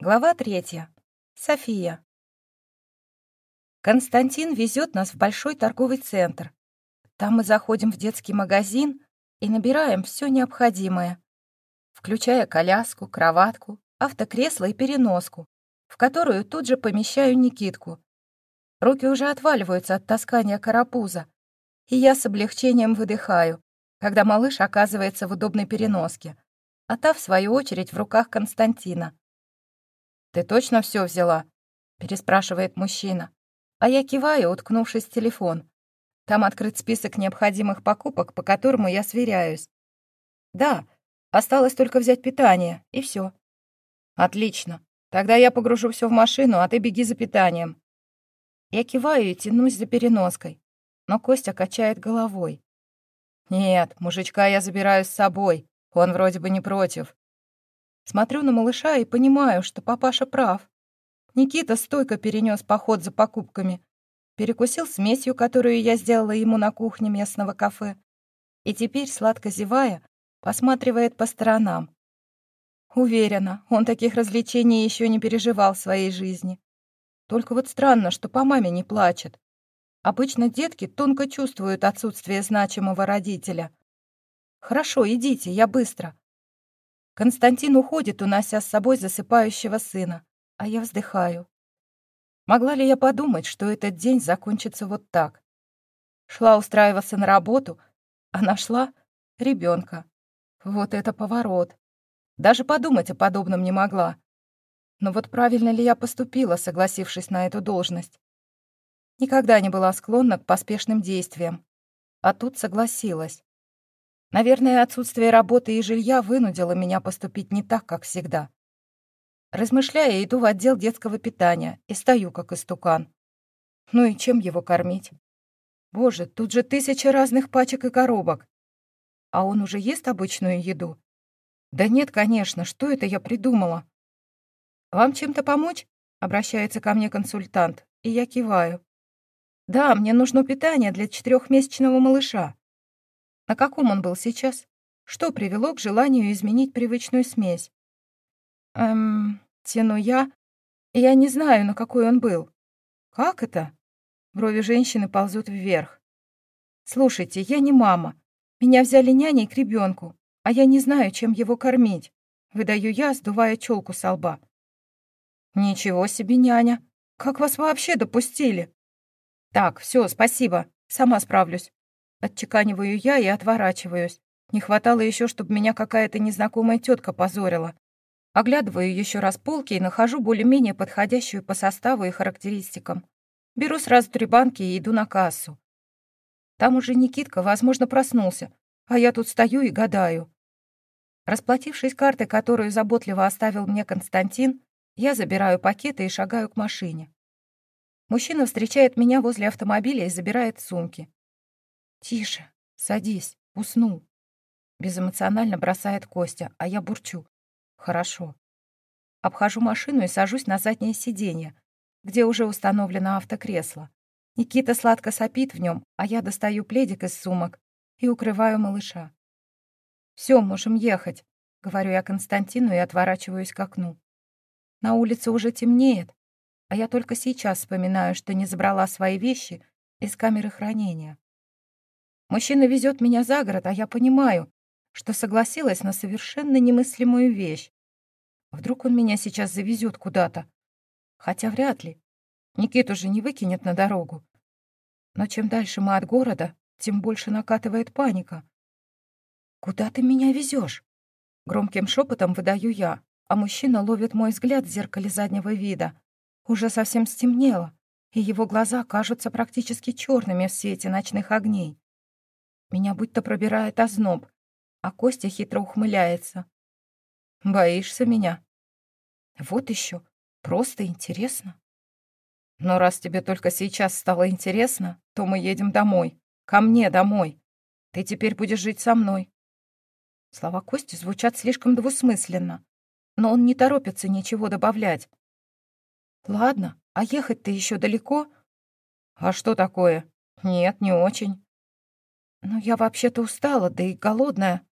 Глава третья. София. Константин везет нас в большой торговый центр. Там мы заходим в детский магазин и набираем все необходимое, включая коляску, кроватку, автокресло и переноску, в которую тут же помещаю Никитку. Руки уже отваливаются от таскания карапуза, и я с облегчением выдыхаю, когда малыш оказывается в удобной переноске, а та, в свою очередь, в руках Константина. «Ты точно все взяла?» — переспрашивает мужчина. А я киваю, уткнувшись в телефон. Там открыт список необходимых покупок, по которому я сверяюсь. «Да, осталось только взять питание, и все. «Отлично. Тогда я погружу все в машину, а ты беги за питанием». Я киваю и тянусь за переноской, но Костя качает головой. «Нет, мужичка я забираю с собой. Он вроде бы не против. Смотрю на малыша и понимаю, что папаша прав. Никита стойко перенес поход за покупками, перекусил смесью, которую я сделала ему на кухне местного кафе, и теперь, сладко зевая, посматривает по сторонам. Уверена, он таких развлечений еще не переживал в своей жизни. Только вот странно, что по маме не плачет. Обычно детки тонко чувствуют отсутствие значимого родителя. «Хорошо, идите, я быстро. Константин уходит, унося с собой засыпающего сына, а я вздыхаю. Могла ли я подумать, что этот день закончится вот так? Шла устраиваться на работу, а нашла ребенка. Вот это поворот. Даже подумать о подобном не могла. Но вот правильно ли я поступила, согласившись на эту должность? Никогда не была склонна к поспешным действиям. А тут согласилась. Наверное, отсутствие работы и жилья вынудило меня поступить не так, как всегда. Размышляя, иду в отдел детского питания и стою, как истукан. Ну и чем его кормить? Боже, тут же тысяча разных пачек и коробок. А он уже ест обычную еду? Да нет, конечно, что это я придумала? «Вам чем-то помочь?» — обращается ко мне консультант, и я киваю. «Да, мне нужно питание для четырехмесячного малыша». На каком он был сейчас? Что привело к желанию изменить привычную смесь? Эм, тяну я. Я не знаю, на какой он был. Как это? Брови женщины ползут вверх. Слушайте, я не мама. Меня взяли няней к ребенку, а я не знаю, чем его кормить. Выдаю я, сдувая челку со лба. Ничего себе, няня. Как вас вообще допустили? Так, все, спасибо. Сама справлюсь. Отчеканиваю я и отворачиваюсь. Не хватало еще, чтобы меня какая-то незнакомая тетка позорила. Оглядываю еще раз полки и нахожу более-менее подходящую по составу и характеристикам. Беру сразу три банки и иду на кассу. Там уже Никитка, возможно, проснулся, а я тут стою и гадаю. Расплатившись картой, которую заботливо оставил мне Константин, я забираю пакеты и шагаю к машине. Мужчина встречает меня возле автомобиля и забирает сумки. «Тише, садись, уснул». Безэмоционально бросает Костя, а я бурчу. «Хорошо». Обхожу машину и сажусь на заднее сиденье, где уже установлено автокресло. Никита сладко сопит в нем, а я достаю пледик из сумок и укрываю малыша. Все, можем ехать», — говорю я Константину и отворачиваюсь к окну. На улице уже темнеет, а я только сейчас вспоминаю, что не забрала свои вещи из камеры хранения. Мужчина везет меня за город, а я понимаю, что согласилась на совершенно немыслимую вещь. Вдруг он меня сейчас завезет куда-то. Хотя вряд ли. Никиту же не выкинет на дорогу. Но чем дальше мы от города, тем больше накатывает паника. «Куда ты меня везешь? Громким шепотом выдаю я, а мужчина ловит мой взгляд в зеркале заднего вида. Уже совсем стемнело, и его глаза кажутся практически черными в свете ночных огней. Меня будто пробирает озноб, а Костя хитро ухмыляется. «Боишься меня?» «Вот еще. Просто интересно». «Но раз тебе только сейчас стало интересно, то мы едем домой. Ко мне домой. Ты теперь будешь жить со мной». Слова Кости звучат слишком двусмысленно, но он не торопится ничего добавлять. «Ладно, а ехать-то еще далеко?» «А что такое?» «Нет, не очень. «Ну, я вообще-то устала, да и голодная».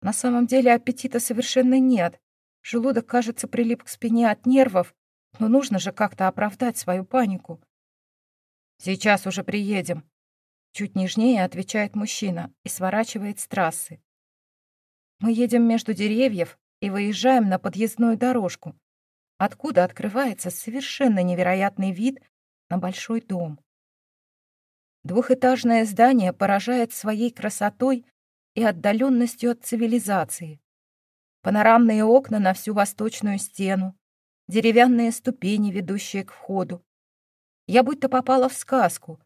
На самом деле аппетита совершенно нет. Желудок, кажется, прилип к спине от нервов, но нужно же как-то оправдать свою панику. «Сейчас уже приедем», — чуть нежнее отвечает мужчина и сворачивает с трассы. Мы едем между деревьев и выезжаем на подъездную дорожку, откуда открывается совершенно невероятный вид на большой дом. Двухэтажное здание поражает своей красотой и отдаленностью от цивилизации. Панорамные окна на всю восточную стену, деревянные ступени, ведущие к входу. Я будто попала в сказку.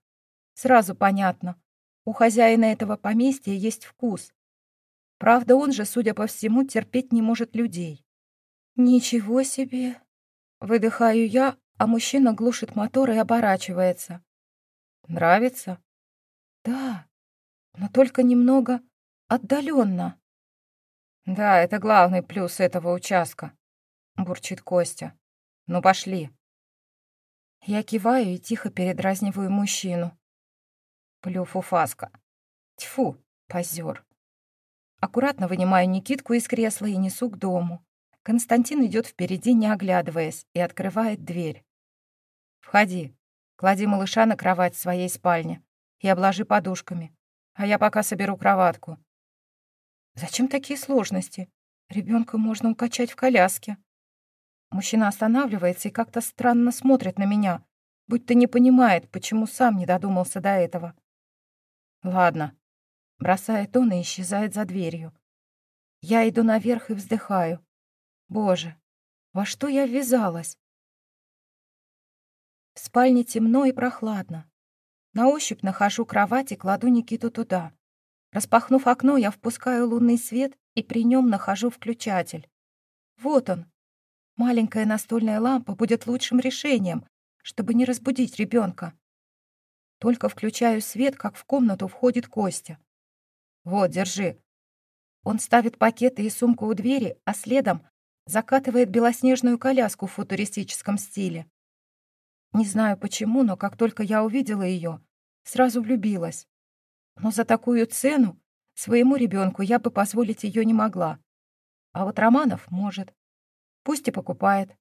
Сразу понятно, у хозяина этого поместья есть вкус. Правда, он же, судя по всему, терпеть не может людей. «Ничего себе!» Выдыхаю я, а мужчина глушит мотор и оборачивается. «Нравится?» «Да, но только немного отдаленно. «Да, это главный плюс этого участка», — бурчит Костя. «Ну, пошли». Я киваю и тихо передразниваю мужчину. Плю фуфаска. Тьфу, позер. Аккуратно вынимаю Никитку из кресла и несу к дому. Константин идет впереди, не оглядываясь, и открывает дверь. «Входи. Клади малыша на кровать в своей спальне и обложи подушками, а я пока соберу кроватку». «Зачем такие сложности? Ребенка можно укачать в коляске». Мужчина останавливается и как-то странно смотрит на меня, будто не понимает, почему сам не додумался до этого. «Ладно», — бросает он и исчезает за дверью. Я иду наверх и вздыхаю. Боже, во что я ввязалась? В спальне темно и прохладно. На ощупь нахожу кровать и кладу Никиту туда. Распахнув окно, я впускаю лунный свет и при нем нахожу включатель. Вот он. Маленькая настольная лампа будет лучшим решением, чтобы не разбудить ребенка. Только включаю свет, как в комнату входит Костя. «Вот, держи». Он ставит пакеты и сумку у двери, а следом закатывает белоснежную коляску в футуристическом стиле. Не знаю почему, но как только я увидела ее, сразу влюбилась. Но за такую цену своему ребенку я бы позволить ее не могла. А вот Романов может. Пусть и покупает.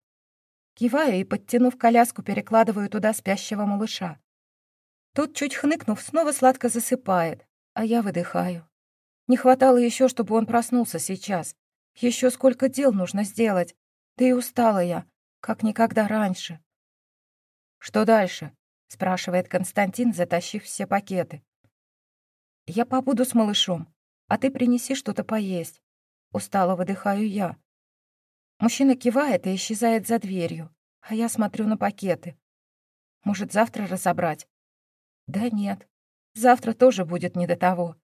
Киваю и, подтянув коляску, перекладываю туда спящего малыша. Тот, чуть хныкнув, снова сладко засыпает, а я выдыхаю. Не хватало еще, чтобы он проснулся сейчас. Еще сколько дел нужно сделать. Да и устала я, как никогда раньше. «Что дальше?» — спрашивает Константин, затащив все пакеты. «Я побуду с малышом, а ты принеси что-то поесть». Устало выдыхаю я. Мужчина кивает и исчезает за дверью, а я смотрю на пакеты. Может, завтра разобрать? Да нет, завтра тоже будет не до того.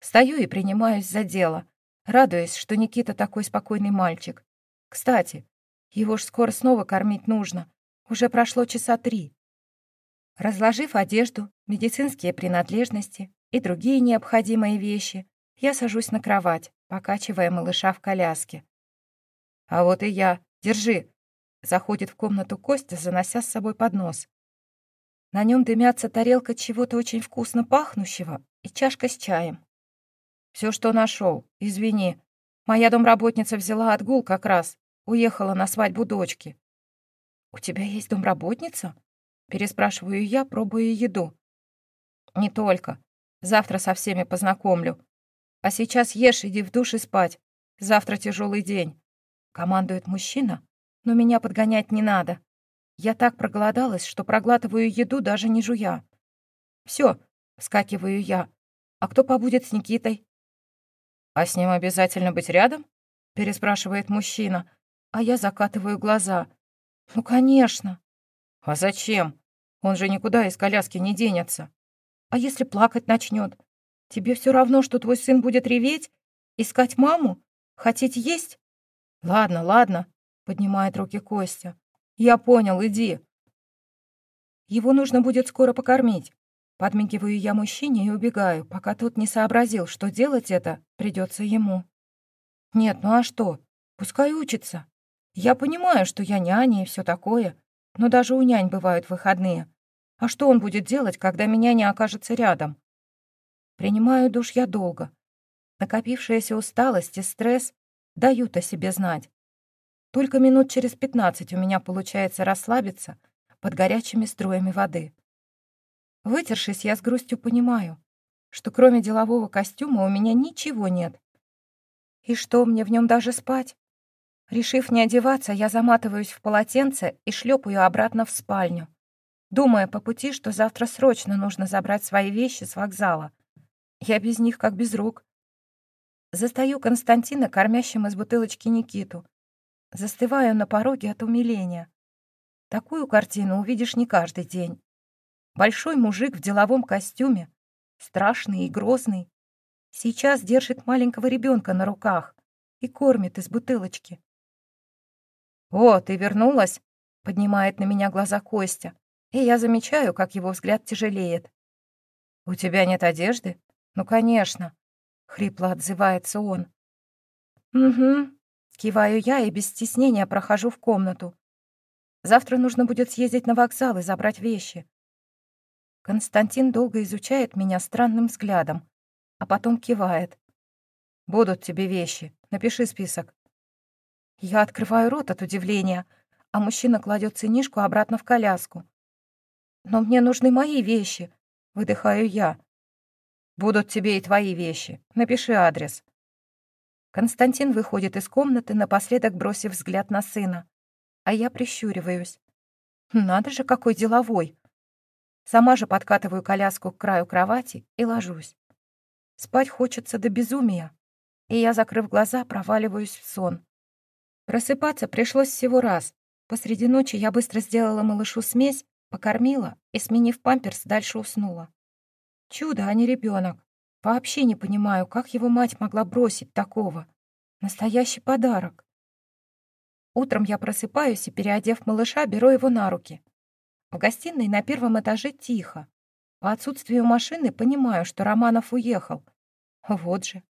Стою и принимаюсь за дело, радуясь, что Никита такой спокойный мальчик. Кстати, его ж скоро снова кормить нужно. Уже прошло часа три. Разложив одежду, медицинские принадлежности и другие необходимые вещи, я сажусь на кровать, покачивая малыша в коляске. «А вот и я. Держи!» Заходит в комнату Костя, занося с собой поднос. На нем дымятся тарелка чего-то очень вкусно пахнущего и чашка с чаем. Все, что нашел. Извини. Моя домработница взяла отгул как раз. Уехала на свадьбу дочки. «У тебя есть домработница?» Переспрашиваю я, пробуя еду. «Не только. Завтра со всеми познакомлю. А сейчас ешь, иди в душ и спать. Завтра тяжелый день», — командует мужчина, но меня подгонять не надо. Я так проголодалась, что проглатываю еду, даже не жуя. Все, вскакиваю я. «А кто побудет с Никитой?» «А с ним обязательно быть рядом?» — переспрашивает мужчина, а я закатываю глаза. «Ну, конечно». «А зачем? Он же никуда из коляски не денется. А если плакать начнет? Тебе все равно, что твой сын будет реветь? Искать маму? Хотеть есть?» «Ладно, ладно», — поднимает руки Костя. «Я понял, иди». Его нужно будет скоро покормить. Подмигиваю я мужчине и убегаю, пока тот не сообразил, что делать это придется ему. Нет, ну а что? Пускай учится. Я понимаю, что я няня и все такое, но даже у нянь бывают выходные. А что он будет делать, когда меня не окажется рядом? Принимаю душ я долго. Накопившаяся усталость и стресс дают о себе знать. Только минут через пятнадцать у меня получается расслабиться под горячими струями воды. Вытершись, я с грустью понимаю, что кроме делового костюма у меня ничего нет. И что, мне в нем даже спать? Решив не одеваться, я заматываюсь в полотенце и шлепаю обратно в спальню, думая по пути, что завтра срочно нужно забрать свои вещи с вокзала. Я без них как без рук. Застаю Константина, кормящим из бутылочки Никиту. Застываю на пороге от умиления. Такую картину увидишь не каждый день. Большой мужик в деловом костюме, страшный и грозный, сейчас держит маленького ребенка на руках и кормит из бутылочки. «О, ты вернулась?» — поднимает на меня глаза Костя, и я замечаю, как его взгляд тяжелеет. «У тебя нет одежды?» «Ну, конечно», — хрипло отзывается он. «Угу», — киваю я и без стеснения прохожу в комнату. «Завтра нужно будет съездить на вокзал и забрать вещи». Константин долго изучает меня странным взглядом, а потом кивает. «Будут тебе вещи. Напиши список». Я открываю рот от удивления, а мужчина кладет цинишку обратно в коляску. «Но мне нужны мои вещи», — выдыхаю я. «Будут тебе и твои вещи. Напиши адрес». Константин выходит из комнаты, напоследок бросив взгляд на сына. А я прищуриваюсь. Надо же, какой деловой. Сама же подкатываю коляску к краю кровати и ложусь. Спать хочется до безумия, и я, закрыв глаза, проваливаюсь в сон. Просыпаться пришлось всего раз. Посреди ночи я быстро сделала малышу смесь, покормила и, сменив памперс, дальше уснула. Чудо, а не ребенок. Вообще не понимаю, как его мать могла бросить такого. Настоящий подарок. Утром я просыпаюсь и, переодев малыша, беру его на руки. В гостиной на первом этаже тихо. По отсутствию машины понимаю, что Романов уехал. Вот же.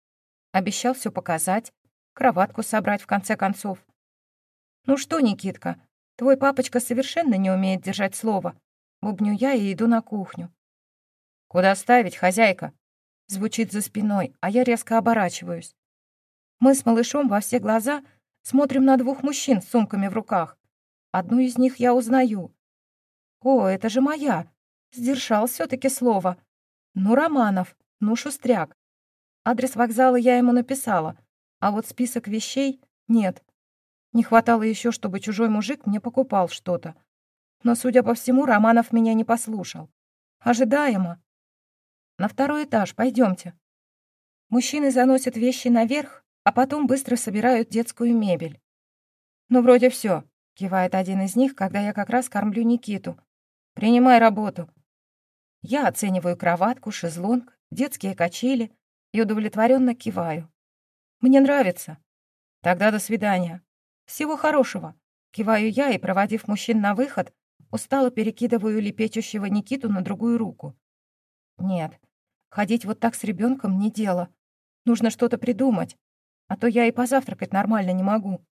Обещал все показать, кроватку собрать в конце концов. «Ну что, Никитка, твой папочка совершенно не умеет держать слово». Бубню я и иду на кухню. «Куда ставить, хозяйка?» Звучит за спиной, а я резко оборачиваюсь. Мы с малышом во все глаза смотрим на двух мужчин с сумками в руках. Одну из них я узнаю. «О, это же моя!» Сдержал все таки слово. «Ну, Романов, ну, Шустряк». Адрес вокзала я ему написала, а вот список вещей нет. Не хватало еще, чтобы чужой мужик мне покупал что-то. Но, судя по всему, Романов меня не послушал. Ожидаемо. На второй этаж, пойдемте. Мужчины заносят вещи наверх, а потом быстро собирают детскую мебель. «Ну, вроде все, кивает один из них, когда я как раз кормлю Никиту. «Принимай работу». Я оцениваю кроватку, шезлонг, детские качели и удовлетворенно киваю. Мне нравится. Тогда до свидания. Всего хорошего. Киваю я и, проводив мужчин на выход, устало перекидываю лепечущего Никиту на другую руку. Нет, ходить вот так с ребенком не дело. Нужно что-то придумать, а то я и позавтракать нормально не могу.